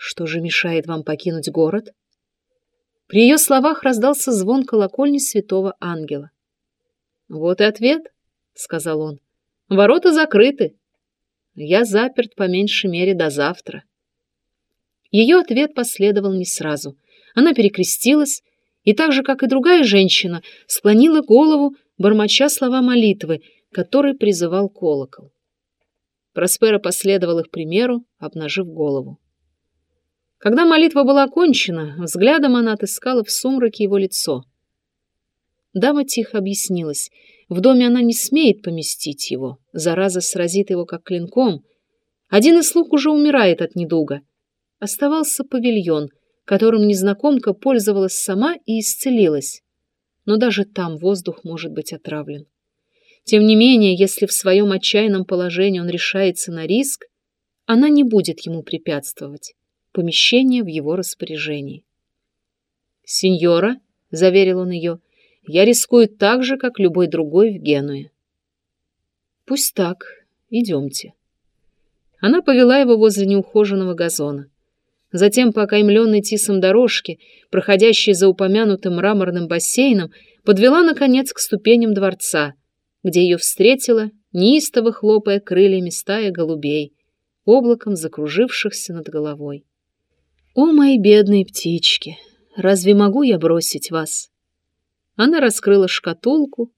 Что же мешает вам покинуть город? При ее словах раздался звон колокольни святого ангела. Вот и ответ, сказал он. Ворота закрыты. Я заперт по меньшей мере до завтра. Ее ответ последовал не сразу. Она перекрестилась и так же, как и другая женщина, склонила голову, бормоча слова молитвы, который призывал колокол. Проспера последовал их примеру, обнажив голову. Когда молитва была окончена, взглядом она отыскала в сумраке его лицо. Дама тихо объяснилась. В доме она не смеет поместить его. Зараза сразит его как клинком. Один из слуг уже умирает от недуга. Оставался павильон, которым незнакомка пользовалась сама и исцелилась. Но даже там воздух может быть отравлен. Тем не менее, если в своем отчаянном положении он решается на риск, она не будет ему препятствовать. Помещение в его распоряжении. «Сеньора», — заверил он ее, — «я рискую так же, как любой другой в Генуе». «Пусть так. Идемте». Она повела его возле неухоженного газона. Затем по окаймленной тисом дорожке, проходящей за упомянутым мраморным бассейном, подвела, наконец, к ступеням дворца, где ее встретила, неистово хлопая крыльями стая голубей, облаком закружившихся над головой. «О, мои бедные птички! Разве могу я бросить вас?» Она раскрыла шкатулку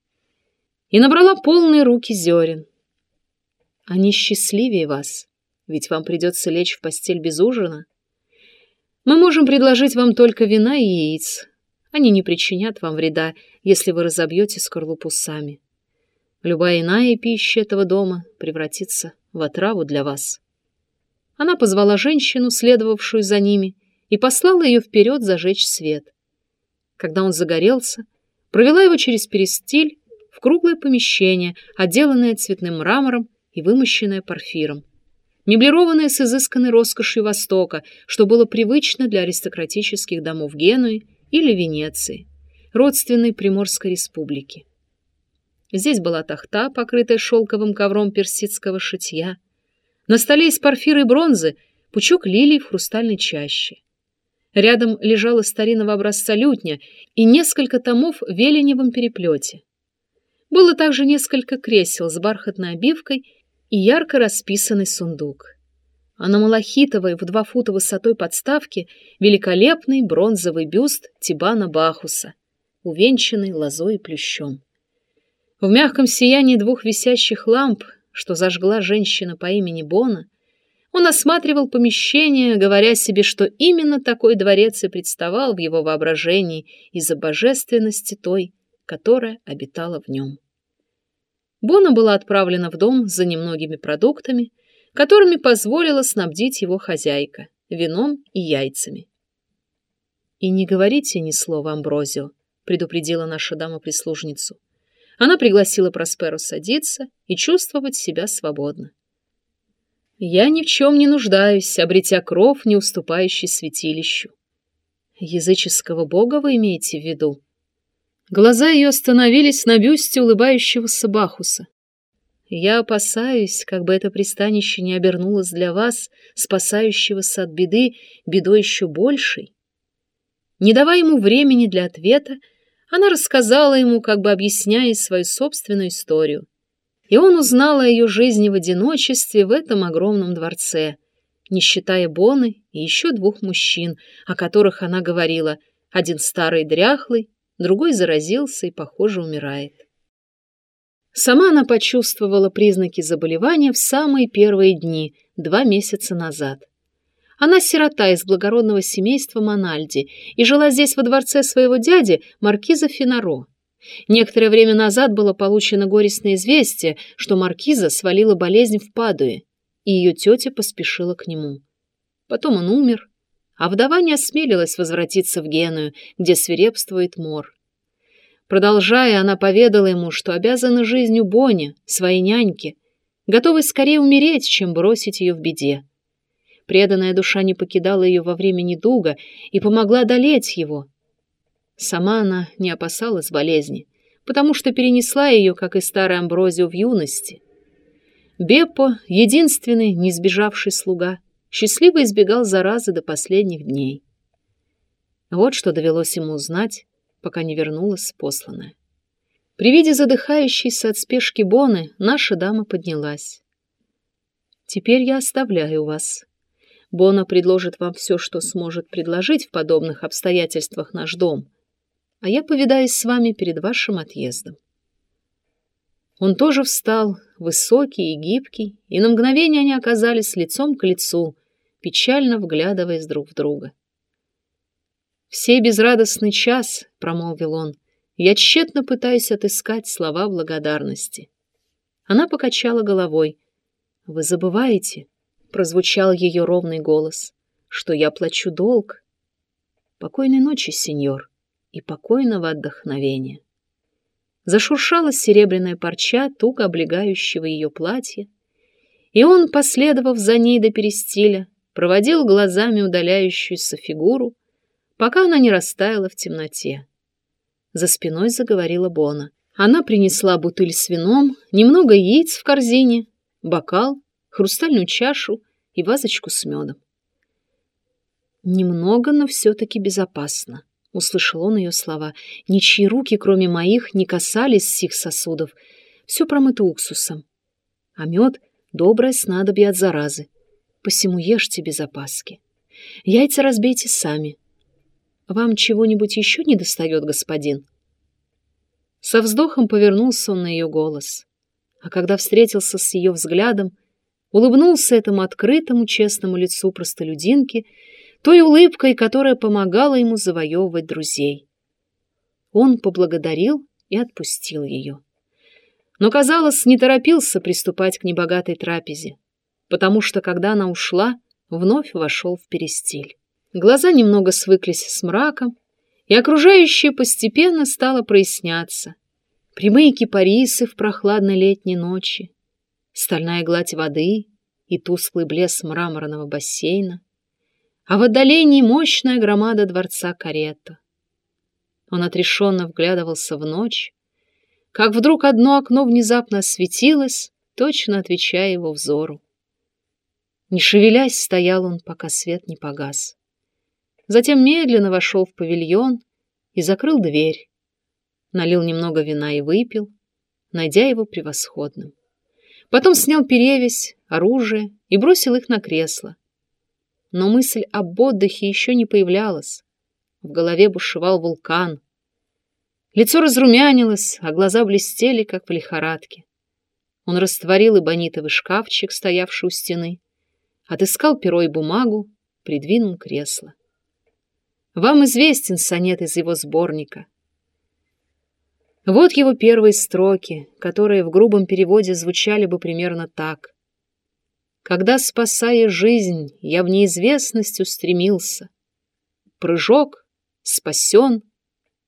и набрала полные руки зерен. «Они счастливее вас, ведь вам придется лечь в постель без ужина. Мы можем предложить вам только вина и яиц. Они не причинят вам вреда, если вы разобьете скорлупу сами. Любая иная пища этого дома превратится в отраву для вас. Она позвала женщину, следовавшую за ними, и послала ее вперед зажечь свет. Когда он загорелся, провела его через перестиль в круглое помещение, отделанное цветным мрамором и вымощенное порфиром, меблированное с изысканной роскошью Востока, что было привычно для аристократических домов Генуи или Венеции, родственной Приморской республики. Здесь была тахта, покрытая шелковым ковром персидского шитья. На столе из порфира и бронзы пучок лилий в хрустальной чаще. Рядом лежала старинного образца лютня и несколько томов в веленевом переплете. Было также несколько кресел с бархатной обивкой и ярко расписанный сундук. А на малахитовой в два фута высотой подставке великолепный бронзовый бюст Тибана Бахуса, увенчанный лозой и плющом. В мягком сиянии двух висящих ламп, что зажгла женщина по имени Бона, он осматривал помещение, говоря себе, что именно такой дворец и представал в его воображении из-за божественности той, которая обитала в нем. Бона была отправлена в дом за немногими продуктами, которыми позволила снабдить его хозяйка — вином и яйцами. «И не говорите ни слова, Амброзио», — предупредила наша дама-прислужницу. Она пригласила Просперу садиться и чувствовать себя свободно. «Я ни в чем не нуждаюсь, обретя кров, не уступающий святилищу». «Языческого бога вы имеете в виду?» Глаза ее остановились на бюсте улыбающегося Бахуса. «Я опасаюсь, как бы это пристанище не обернулось для вас, спасающегося от беды, бедой еще большей». Не давая ему времени для ответа, она рассказала ему, как бы объясняя свою собственную историю. И он узнал о ее жизни в одиночестве в этом огромном дворце, не считая Боны и еще двух мужчин, о которых она говорила, один старый дряхлый, другой заразился и, похоже, умирает. Сама она почувствовала признаки заболевания в самые первые дни, два месяца назад. Она сирота из благородного семейства Мональди и жила здесь во дворце своего дяди, маркиза Финаро. Некоторое время назад было получено горестное известие, что маркиза свалила болезнь в Падуе, и ее тетя поспешила к нему. Потом он умер, а вдова не осмелилась возвратиться в Геную, где свирепствует мор. Продолжая, она поведала ему, что обязана жизнью Боне, своей няньке, готовой скорее умереть, чем бросить ее в беде. Преданная душа не покидала ее во время недуга и помогла одолеть его. Сама она не опасалась болезни, потому что перенесла ее, как и старый Амброзио, в юности. Беппо, единственный не сбежавший слуга, счастливо избегал заразы до последних дней. Вот что довелось ему узнать, пока не вернулась посланная. При виде задыхающейся от спешки Боны наша дама поднялась. «Теперь я оставляю вас. Бона предложит вам все, что сможет предложить в подобных обстоятельствах наш дом, а я повидаюсь с вами перед вашим отъездом». Он тоже встал, высокий и гибкий, и на мгновение они оказались лицом к лицу, печально вглядываясь друг в друга. «Все безрадостный час», — промолвил он, — «я тщетно пытаюсь отыскать слова благодарности». Она покачала головой. «Вы забываете», — прозвучал ее ровный голос, — «что я плачу долг». «Покойной ночи, сеньор, и покойного отдохновения». Зашуршала серебряная парча, туго облегающего ее платье, и он, последовав за ней до перестиля, проводил глазами удаляющуюся фигуру, пока она не растаяла в темноте. За спиной заговорила Бона. Она принесла бутыль с вином, немного яиц в корзине, бокал, хрустальную чашу и вазочку с медом. «Немного, но все-таки безопасно», — услышал он ее слова. «Ничьи руки, кроме моих, не касались сих сосудов. Все промыто уксусом. А мед — доброе снадобье от заразы. Посему ешьте без опаски. Яйца разбейте сами. Вам чего-нибудь еще не достает, господин?» Со вздохом повернулся он на ее голос. А когда встретился с ее взглядом, улыбнулся этому открытому, честному лицу простолюдинки, той улыбкой, которая помогала ему завоевывать друзей. Он поблагодарил и отпустил ее. Но, казалось, не торопился приступать к небогатой трапезе, потому что, когда она ушла, вновь вошел в перестиль. Глаза немного свыклись с мраком, и окружающее постепенно стало проясняться. Прямые кипарисы в прохладной летней ночи, стальная гладь воды и тусклый блеск мраморного бассейна, а в отдалении мощная громада дворца карета. Он отрешенно вглядывался в ночь, как вдруг одно окно внезапно осветилось, точно отвечая его взору. Не шевелясь, стоял он, пока свет не погас. Затем медленно вошел в павильон и закрыл дверь. Налил немного вина и выпил, найдя его превосходным. Потом снял перевязь, оружие и бросил их на кресло. Но мысль об отдыхе еще не появлялась. В голове бушевал вулкан. Лицо разрумянилось, а глаза блестели, как в лихорадке. Он растворил эбонитовый шкафчик, стоявший у стены, отыскал перо и бумагу, придвинул кресло. Вам известен сонет из его сборника. Вот его первые строки, которые в грубом переводе звучали бы примерно так. «Когда, спасая жизнь, я в неизвестность устремился, прыжок, спасен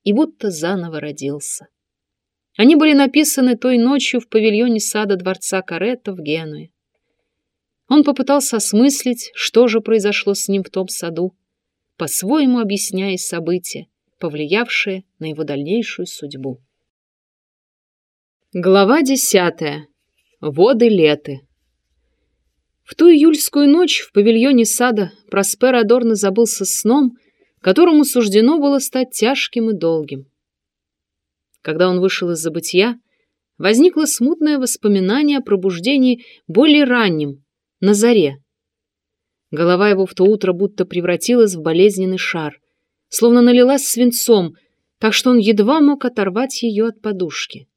и будто заново родился». Они были написаны той ночью в павильоне сада дворца Каретта в Генуе. Он попытался осмыслить, что же произошло с ним в том саду, по-своему объясняя события, повлиявшие на его дальнейшую судьбу. Глава десятая. Воды леты. В ту июльскую ночь в павильоне сада Проспер Адорно забылся сном, которому суждено было стать тяжким и долгим. Когда он вышел из забытья, возникло смутное воспоминание о пробуждении более раннем, на заре, Голова его в то утро будто превратилась в болезненный шар, словно налилась свинцом, так что он едва мог оторвать ее от подушки.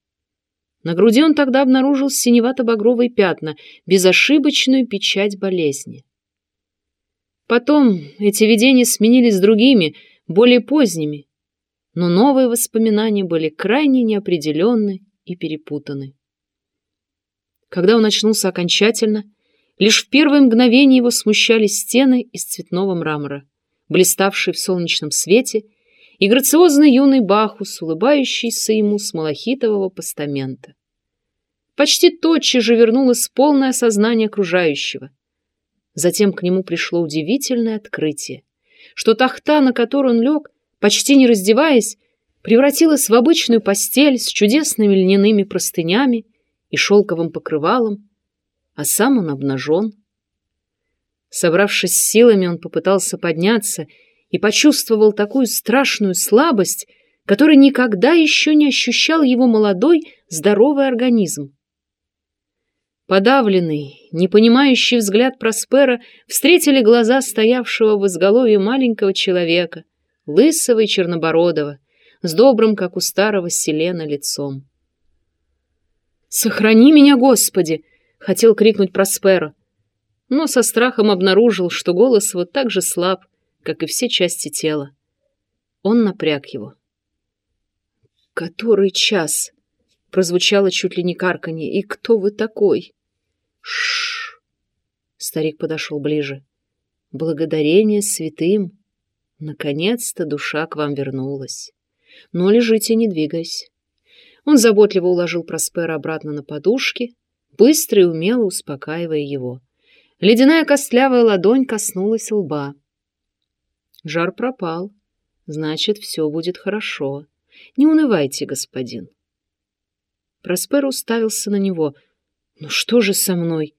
На груди он тогда обнаружил синевато-багровые пятна, безошибочную печать болезни. Потом эти видения сменились другими, более поздними, но новые воспоминания были крайне неопределенны и перепутаны. Когда он очнулся окончательно, Лишь в первое мгновение его смущали стены из цветного мрамора, блиставшие в солнечном свете, и грациозный юный Бахус, улыбающийся ему с малахитового постамента. Почти тотчас же вернулось полное осознание окружающего. Затем к нему пришло удивительное открытие, что тахта, на которую он лег, почти не раздеваясь, превратилась в обычную постель с чудесными льняными простынями и шелковым покрывалом, а сам он обнажен. Собравшись с силами, он попытался подняться и почувствовал такую страшную слабость, которой никогда еще не ощущал его молодой, здоровый организм. Подавленный, непонимающий взгляд Проспера встретили глаза стоявшего в изголовье маленького человека, лысого и чернобородого, с добрым, как у старого селена, лицом. «Сохрани меня, Господи!» — хотел крикнуть Проспера, но со страхом обнаружил, что голос вот так же слаб, как и все части тела. Он напряг его. «Который час?» — прозвучало чуть ли не карканье. «И кто вы такой?» Шш. Старик подошел ближе. Благодарение святым. Наконец-то душа к вам вернулась. Но лежите, не двигаясь. Он заботливо уложил Проспера обратно на подушки, быстро и умело успокаивая его. Ледяная костлявая ладонь коснулась лба. Жар пропал. Значит, все будет хорошо. Не унывайте, господин. Проспер уставился на него — «Ну что же со мной?»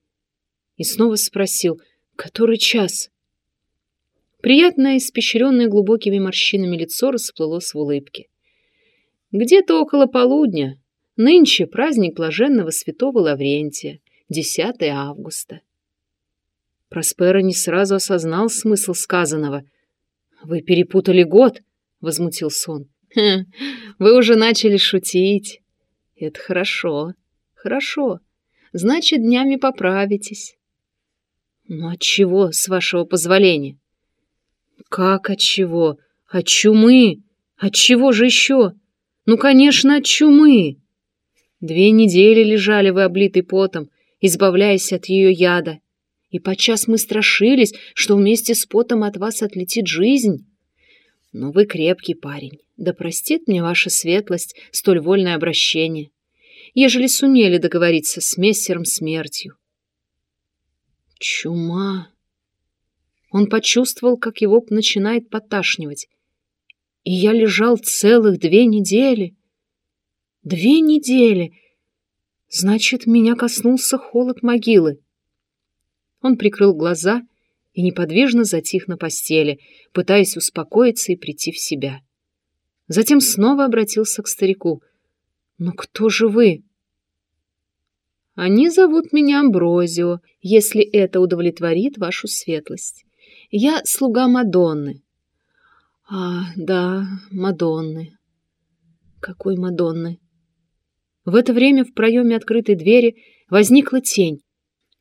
И снова спросил, «Который час?» Приятное, испещренное глубокими морщинами лицо расплылось в улыбке. «Где-то около полудня. Нынче праздник блаженного святого Лаврентия, 10 августа». Проспера не сразу осознал смысл сказанного. «Вы перепутали год», — возмутился он. «Хм, «Вы уже начали шутить. Это хорошо, хорошо значит, днями поправитесь. Ну от чего, с вашего позволения? Как от чего? От чумы? От чего же еще? Ну, конечно, от чумы. Две недели лежали вы облитый потом, избавляясь от ее яда. И подчас мы страшились, что вместе с потом от вас отлетит жизнь. Но вы крепкий парень, да простит мне ваша светлость столь вольное обращение ежели сумели договориться с мессером смертью. Чума. Он почувствовал, как его начинает поташнивать. И я лежал целых две недели. Две недели! Значит, меня коснулся холод могилы. Он прикрыл глаза и неподвижно затих на постели, пытаясь успокоиться и прийти в себя. Затем снова обратился к старику. «Но кто же вы?» Они зовут меня Амброзио, если это удовлетворит вашу светлость. Я слуга Мадонны. А, да, Мадонны. Какой Мадонны? В это время в проеме открытой двери возникла тень.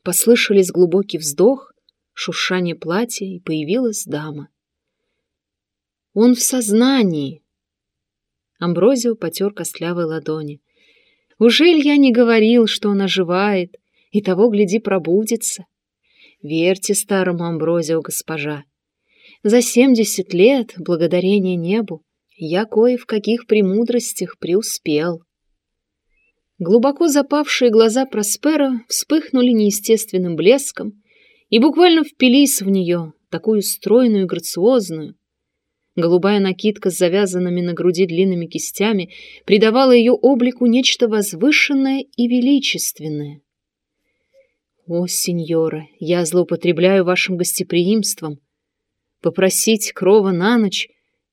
Послышались глубокий вздох, шуршание платья, и появилась дама. Он в сознании. Амброзио потер костлявой ладони. Ужель я не говорил, что он оживает, и того, гляди, пробудется? Верьте старому Амброзио, госпожа. За семьдесят лет, благодарение небу, я кое в каких премудростях преуспел. Глубоко запавшие глаза Проспера вспыхнули неестественным блеском и буквально впились в нее, такую стройную и грациозную, Голубая накидка с завязанными на груди длинными кистями придавала ее облику нечто возвышенное и величественное. «О, сеньора, я злоупотребляю вашим гостеприимством. Попросить крова на ночь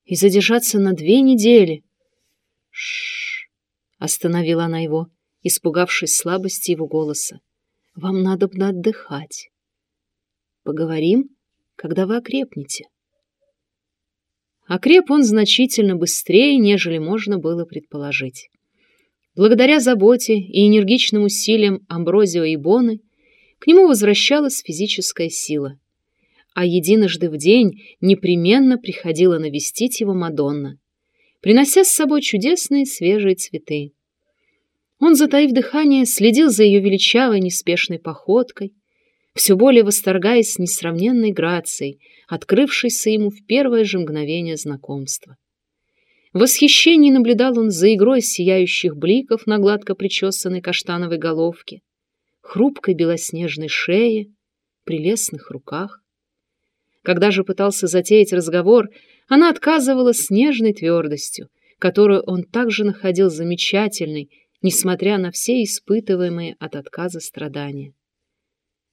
и задержаться на две недели». «Ш-ш-ш», остановила она его, испугавшись слабости его голоса. «Вам надо бы отдыхать. Поговорим, когда вы окрепнете». Окреп он значительно быстрее, нежели можно было предположить. Благодаря заботе и энергичным усилиям Амброзио и Боны к нему возвращалась физическая сила. А единожды в день непременно приходила навестить его Мадонна, принося с собой чудесные свежие цветы. Он, затаив дыхание, следил за ее величавой неспешной походкой, все более восторгаясь несравненной грацией, открывшейся ему в первое же мгновение знакомства. В восхищении наблюдал он за игрой сияющих бликов на гладко причесанной каштановой головке, хрупкой белоснежной шее, прелестных руках. Когда же пытался затеять разговор, она отказывала с нежной твердостью, которую он также находил замечательной, несмотря на все испытываемые от отказа страдания.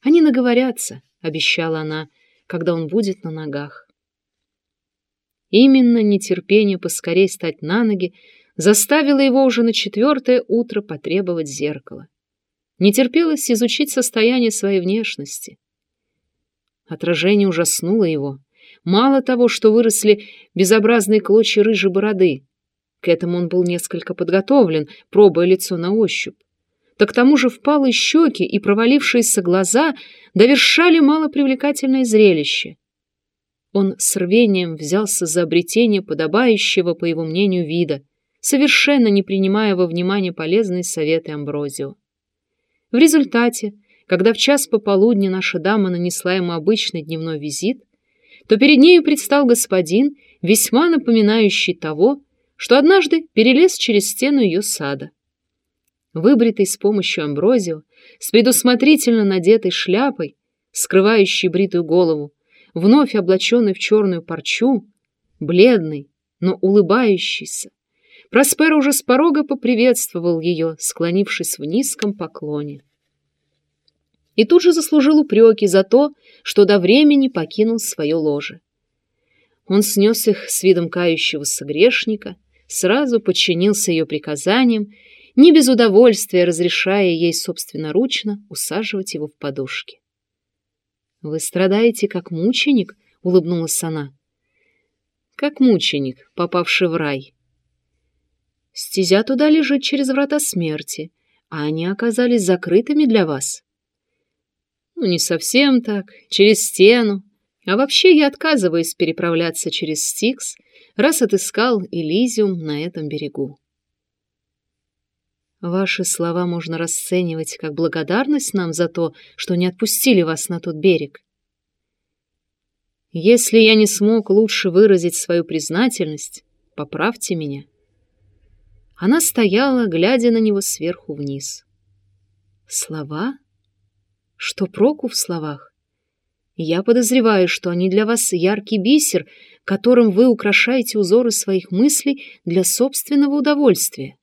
«Они наговорятся», — обещала она, — когда он будет на ногах. Именно нетерпение поскорей стать на ноги заставило его уже на четвертое утро потребовать зеркала. Не терпелось изучить состояние своей внешности. Отражение ужаснуло его. Мало того, что выросли безобразные клочья рыжей бороды, к этому он был несколько подготовлен, пробуя лицо на ощупь, так к тому же впалые щеки и провалившиеся глаза довершали малопривлекательное зрелище. Он с рвением взялся за обретение подобающего, по его мнению, вида, совершенно не принимая во внимание полезные советы Амброзио. В результате, когда в час пополудни наша дама нанесла ему обычный дневной визит, то перед нею предстал господин, весьма напоминающий того, что однажды перелез через стену ее сада. Выбритый с помощью Амброзио, с предусмотрительно надетой шляпой, скрывающей бритую голову, вновь облаченный в черную парчу, бледный, но улыбающийся. Проспер уже с порога поприветствовал ее, склонившись в низком поклоне. И тут же заслужил упреки за то, что до времени покинул свое ложе. Он снес их с видом кающегося грешника, сразу подчинился ее приказаниям, не без удовольствия разрешая ей собственноручно усаживать его в подушки. «Вы страдаете, как мученик?» — улыбнулась она. «Как мученик, попавший в рай. Стезя туда лежит через врата смерти, а они оказались закрытыми для вас». «Ну, не совсем так, через стену. А вообще я отказываюсь переправляться через Стикс, раз отыскал Элизиум на этом берегу». Ваши слова можно расценивать как благодарность нам за то, что не отпустили вас на тот берег. Если я не смог лучше выразить свою признательность, поправьте меня. Она стояла, глядя на него сверху вниз. Слова? Что проку в словах? Я подозреваю, что они для вас яркий бисер, которым вы украшаете узоры своих мыслей для собственного удовольствия.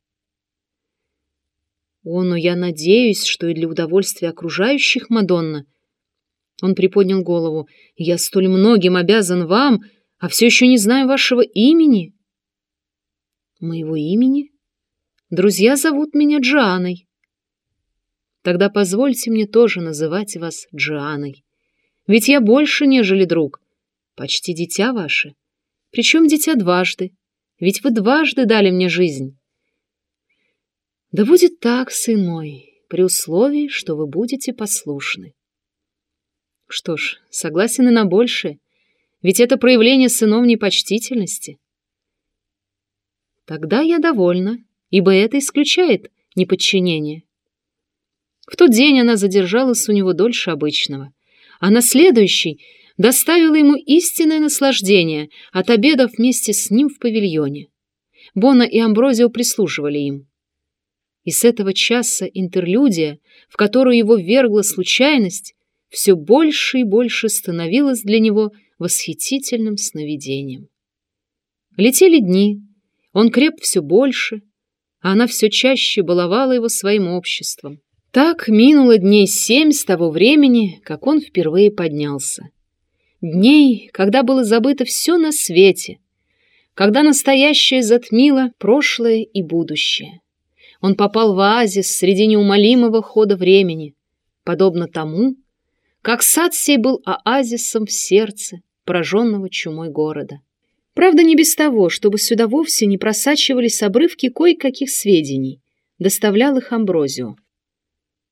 «О, но я надеюсь, что и для удовольствия окружающих, Мадонна». Он приподнял голову. «Я столь многим обязан вам, а все еще не знаю вашего имени». «Моего имени? Друзья зовут меня Джианой». «Тогда позвольте мне тоже называть вас Джианой. Ведь я больше, нежели друг. Почти дитя ваше. Причем дитя дважды. Ведь вы дважды дали мне жизнь». Да будет так, сын мой, при условии, что вы будете послушны. Что ж, согласен и на большее, ведь это проявление сыном непочтительности. Тогда я довольна, ибо это исключает неподчинение. В тот день она задержалась у него дольше обычного, а на следующий доставила ему истинное наслаждение, от обедов вместе с ним в павильоне. Бона и Амброзио прислуживали им. И с этого часа интерлюдия, в которую его ввергла случайность, все больше и больше становилась для него восхитительным сновидением. Летели дни, он креп все больше, а она все чаще баловала его своим обществом. Так минуло дней семь с того времени, как он впервые поднялся. Дней, когда было забыто все на свете, когда настоящее затмило прошлое и будущее он попал в оазис среди неумолимого хода времени, подобно тому, как сад сей был оазисом в сердце пораженного чумой города. Правда, не без того, чтобы сюда вовсе не просачивались обрывки кое-каких сведений, доставлял их Амброзио.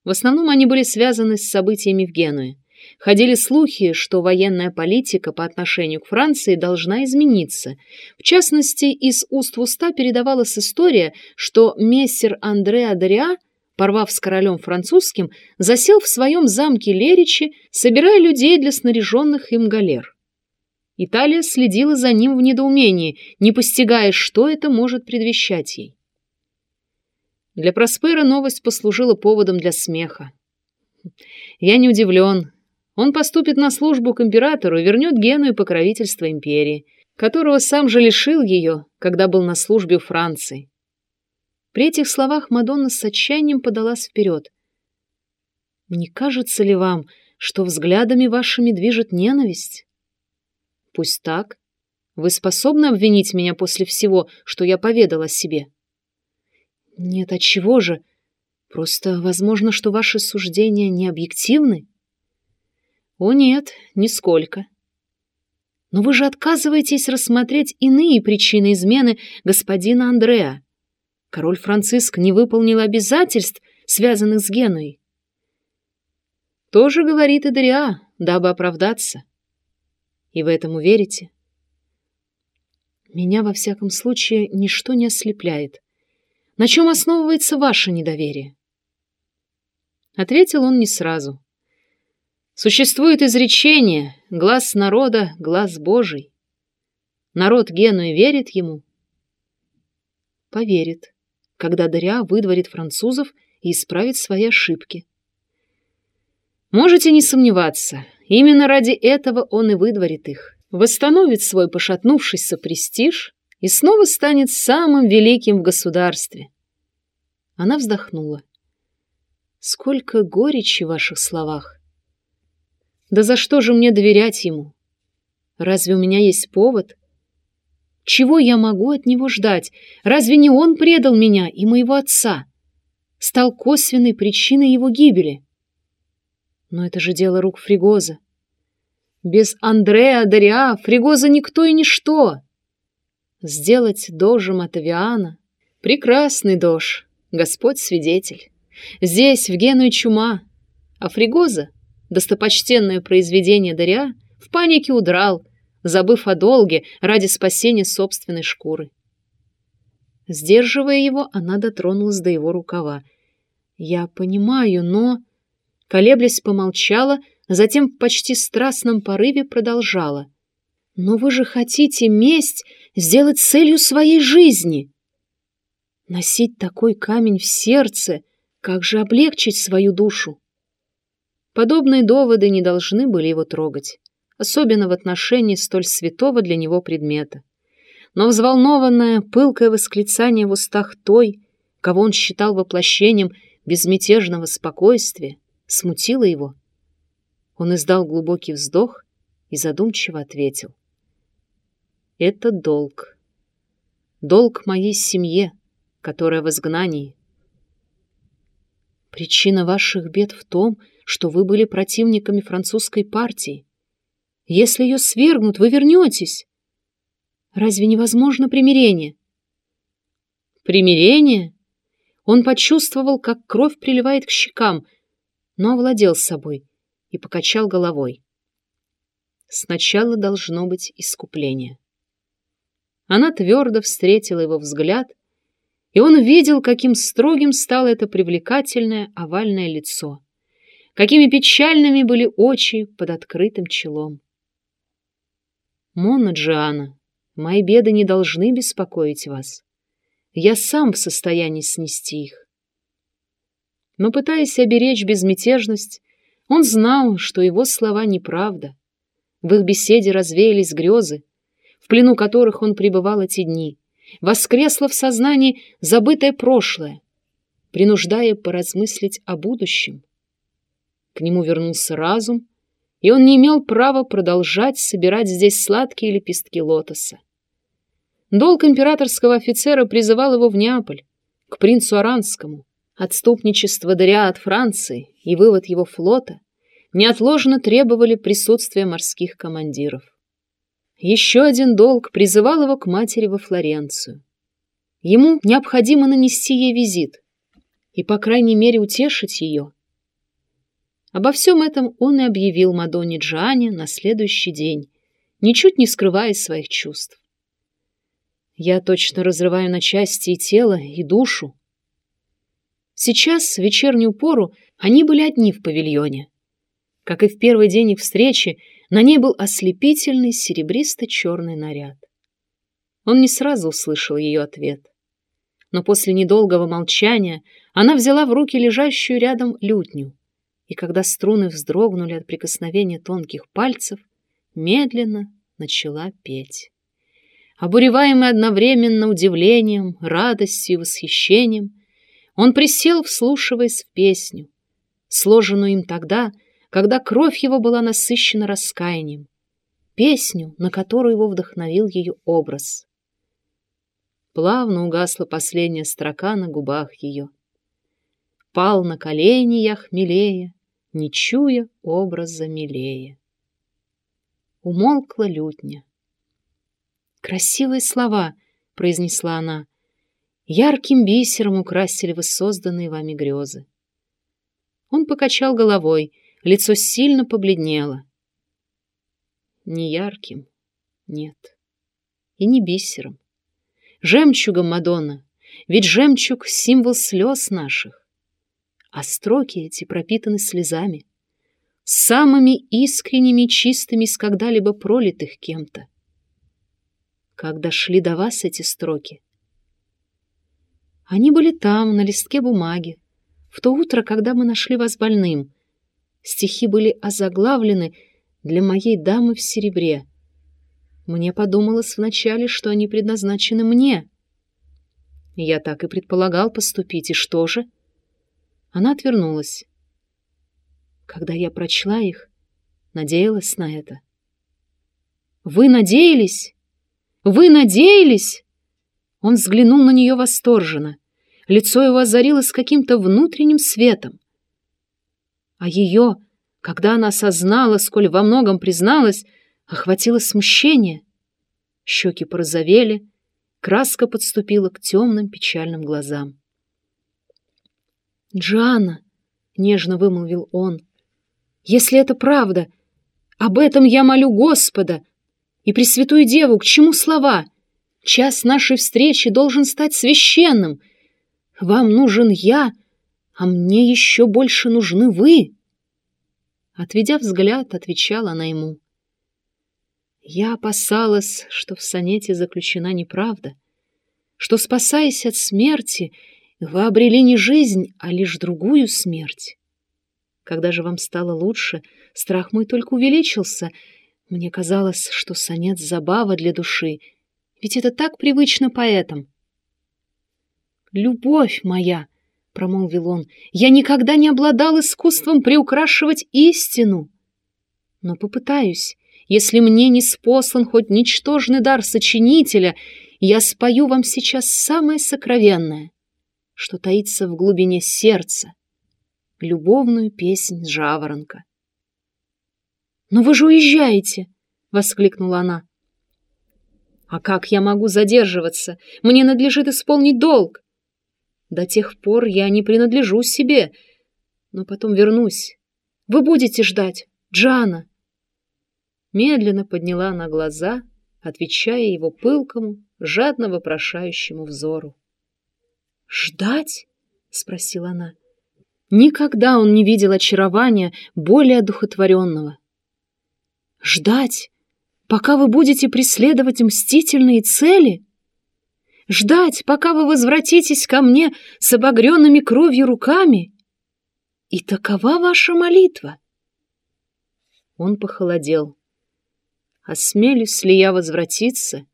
В основном они были связаны с событиями в Генуе. Ходили слухи, что военная политика по отношению к Франции должна измениться. В частности, из уст в уста передавалась история, что мессер Андре Адариа, порвав с королем французским, засел в своем замке Леричи, собирая людей для снаряженных им галер. Италия следила за ним в недоумении, не постигая, что это может предвещать ей. Для Проспера новость послужила поводом для смеха. Я не удивлен, он поступит на службу к императору и вернет Гену и покровительство империи, которого сам же лишил ее, когда был на службе в Франции. При этих словах Мадонна с отчаянием подалась вперед. «Не кажется ли вам, что взглядами вашими движет ненависть? Пусть так. Вы способны обвинить меня после всего, что я поведал о себе? Нет, от чего же? Просто возможно, что ваши суждения не объективны? О нет, нисколько. Но вы же отказываетесь рассмотреть иные причины измены господина Андреа. Король Франциск не выполнил обязательств, связанных с Генуей. Тоже говорит и Дориа, дабы оправдаться. И вы этому верите? Меня, во всяком случае, ничто не ослепляет. На чем основывается ваше недоверие? Ответил он не сразу. Существует изречение «глаз народа, глаз Божий». Народ Генуи верит ему? Поверит, когда Дариа выдворит французов и исправит свои ошибки. Можете не сомневаться, именно ради этого он и выдворит их, восстановит свой пошатнувшийся престиж и снова станет самым великим в государстве. Она вздохнула. Сколько горечи в ваших словах. Да за что же мне доверять ему? Разве у меня есть повод? Чего я могу от него ждать? Разве не он предал меня и моего отца? Стал косвенной причиной его гибели. Но это же дело рук Фригоза. Без Андреа Дориа Фригоза никто и ничто. Сделать дожем от Авиана — прекрасный дож, Господь свидетель. Здесь, в Генуе, чума, а Фригоза, достопочтенное произведение Дориа, в панике удрал, забыв о долге ради спасения собственной шкуры. Сдерживая его, она дотронулась до его рукава. «Я понимаю, но...» Колеблясь, помолчала, затем в почти страстном порыве продолжала. «Но вы же хотите месть сделать целью своей жизни!» Носить такой камень в сердце — как же облегчить свою душу? Подобные доводы не должны были его трогать, особенно в отношении столь святого для него предмета. Но взволнованное, пылкое восклицание в устах той, кого он считал воплощением безмятежного спокойствия, смутило его. Он издал глубокий вздох и задумчиво ответил. «Это долг. Долг моей семье, которая в изгнании. Причина ваших бед в том, что вы были противниками французской партии. Если ее свергнут, вы вернетесь. Разве невозможно примирение? Примирение? Он почувствовал, как кровь приливает к щекам, но овладел собой и покачал головой. Сначала должно быть искупление. Она твердо встретила его взгляд — и он видел, каким строгим стало это привлекательное овальное лицо, какими печальными были очи под открытым челом. «Мона Джиана, мои беды не должны беспокоить вас. Я сам в состоянии снести их». Но, пытаясь оберечь безмятежность, он знал, что его слова неправда. В их беседе развеялись грезы, в плену которых он пребывал эти дни — воскресло в сознании забытое прошлое, принуждая поразмыслить о будущем. К нему вернулся разум, и он не имел права продолжать собирать здесь сладкие лепестки лотоса. Долг императорского офицера призывал его в Неаполь, к принцу Аранскому. Отступничество Даря от Франции и вывод его флота неотложно требовали присутствия морских командиров. Еще один долг призывал его к матери во Флоренцию. Ему необходимо нанести ей визит и, по крайней мере, утешить ее. Обо всем этом он и объявил Мадонне Джоанне на следующий день, ничуть не скрывая своих чувств. «Я точно разрываю на части и тело, и душу». Сейчас, в вечернюю пору, они были одни в павильоне. Как и в первый день их встречи, на ней был ослепительный серебристо-черный наряд. Он не сразу услышал ее ответ. Но после недолгого молчания она взяла в руки лежащую рядом лютню, и когда струны вздрогнули от прикосновения тонких пальцев, медленно начала петь. Обуреваемый одновременно удивлением, радостью и восхищением, он присел, вслушиваясь в песню, сложенную им тогда, когда кровь его была насыщена раскаянием, песню, на которую его вдохновил ее образ. Плавно угасла последняя строка на губах ее. Пал на колени я хмелее, не чуя образа милее. Умолкла лютня. «Красивые слова!» — произнесла она. «Ярким бисером украсили вы созданные вами грезы». Он покачал головой, лицо сильно побледнело. Не ярким, нет, и не бисером. Жемчугом, Мадонна, ведь жемчуг — символ слез наших. А строки эти пропитаны слезами, самыми искренними чистыми из когда-либо пролитых кем-то. Как дошли до вас эти строки? Они были там, на листке бумаги, в то утро, когда мы нашли вас больным. Стихи были озаглавлены для моей дамы в серебре — мне подумалось вначале, что они предназначены мне. Я так и предполагал поступить, и что же? Она отвернулась. Когда я прочла их, надеялась на это. «Вы надеялись? Вы надеялись?» Он взглянул на нее восторженно. Лицо его озарилось каким-то внутренним светом. А ее, когда она осознала, сколь во многом призналась, охватило смущение. Щеки порозовели, краска подступила к темным печальным глазам. «Джана!» — нежно вымолвил он. «Если это правда, об этом я молю Господа и Пресвятую Деву, к чему слова? Час нашей встречи должен стать священным. Вам нужен я, а мне еще больше нужны вы!» Отведя взгляд, отвечала она ему. Я опасалась, что в сонете заключена неправда, что, спасаясь от смерти, вы обрели не жизнь, а лишь другую смерть. Когда же вам стало лучше, страх мой только увеличился. Мне казалось, что сонет — забава для души, ведь это так привычно поэтам. «Любовь моя!» — промолвил он. «Я никогда не обладал искусством приукрашивать истину, но попытаюсь». Если мне не спослан хоть ничтожный дар сочинителя, я спою вам сейчас самое сокровенное, что таится в глубине сердца, любовную песнь жаворонка. «Но вы же уезжаете!» — воскликнула она. «А как я могу задерживаться? Мне надлежит исполнить долг. До тех пор я не принадлежу себе, но потом вернусь. Вы будете ждать, Джана!» медленно подняла на глаза, отвечая его пылкому, жадно вопрошающему взору. «Ждать?» — спросила она. Никогда он не видел очарования более одухотворенного. «Ждать, пока вы будете преследовать мстительные цели?» ждать, пока вы возвратитесь ко мне с обогренными кровью руками? И такова ваша молитва. Он похолодел. Осмелюсь ли я возвратиться,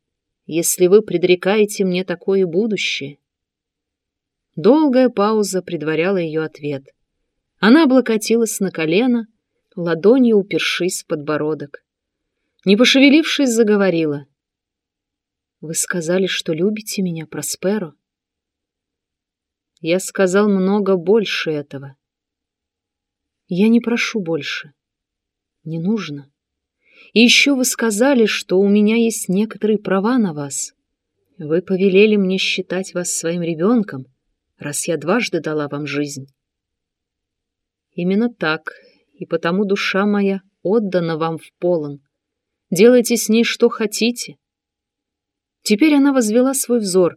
если вы предрекаете мне такое будущее? Долгая пауза предваряла ее ответ. Она облокотилась на колено, ладонью упершись в подбородок. Не пошевелившись, заговорила. «Вы сказали, что любите меня, Просперо?» «Я сказал много больше этого. Я не прошу больше. Не нужно. И еще вы сказали, что у меня есть некоторые права на вас. Вы повелели мне считать вас своим ребенком, раз я дважды дала вам жизнь. Именно так, и потому душа моя отдана вам в полон. Делайте с ней что хотите. Теперь она возвела свой взор.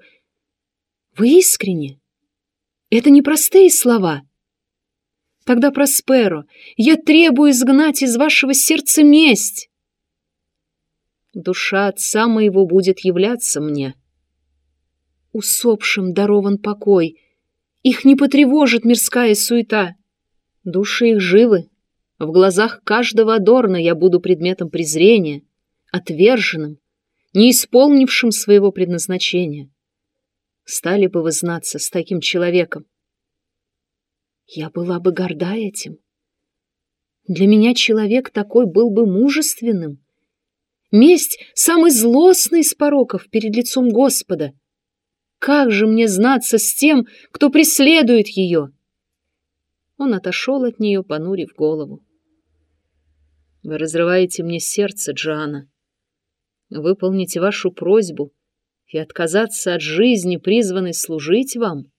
Вы искренне? Это не простые слова. Тогда, Просперо, я требую изгнать из вашего сердца месть. Душа отца моего будет являться мне. Усопшим дарован покой. Их не потревожит мирская суета. Души их живы. В глазах каждого Адорна я буду предметом презрения, отверженным, не исполнившим своего предназначения. Стали бы вы знаться с таким человеком. Я была бы горда этим. Для меня человек такой был бы мужественным. Месть — самый злостный из пороков перед лицом Господа. Как же мне знаться с тем, кто преследует ее? Он отошел от нее, понурив голову. Вы разрываете мне сердце, Джана. Выполните вашу просьбу и отказаться от жизни, призванной служить вам,